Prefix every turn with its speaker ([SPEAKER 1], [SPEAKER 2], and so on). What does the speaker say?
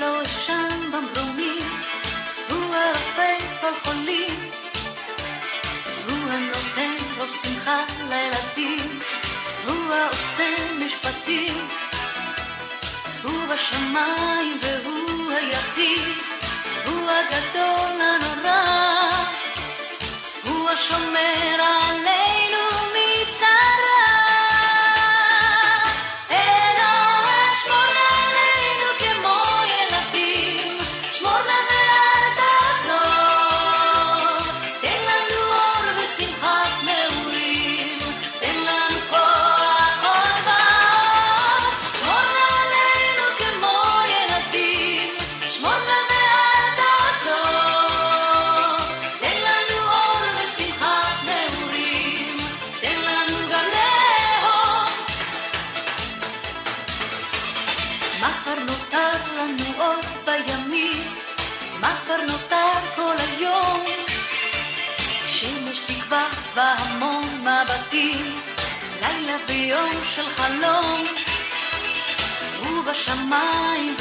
[SPEAKER 1] לו שם במרומים, הוא הרופא כל חולים, הוא הנותן ראש שמחה לילדים, הוא העושה משפטים, הוא בשמיים והוא מחר נותר לנו עוד בימים, מחר נותר כל היום. שמש תקווה והמון מבטים, לילה ויום של חלום. הוא בשמיים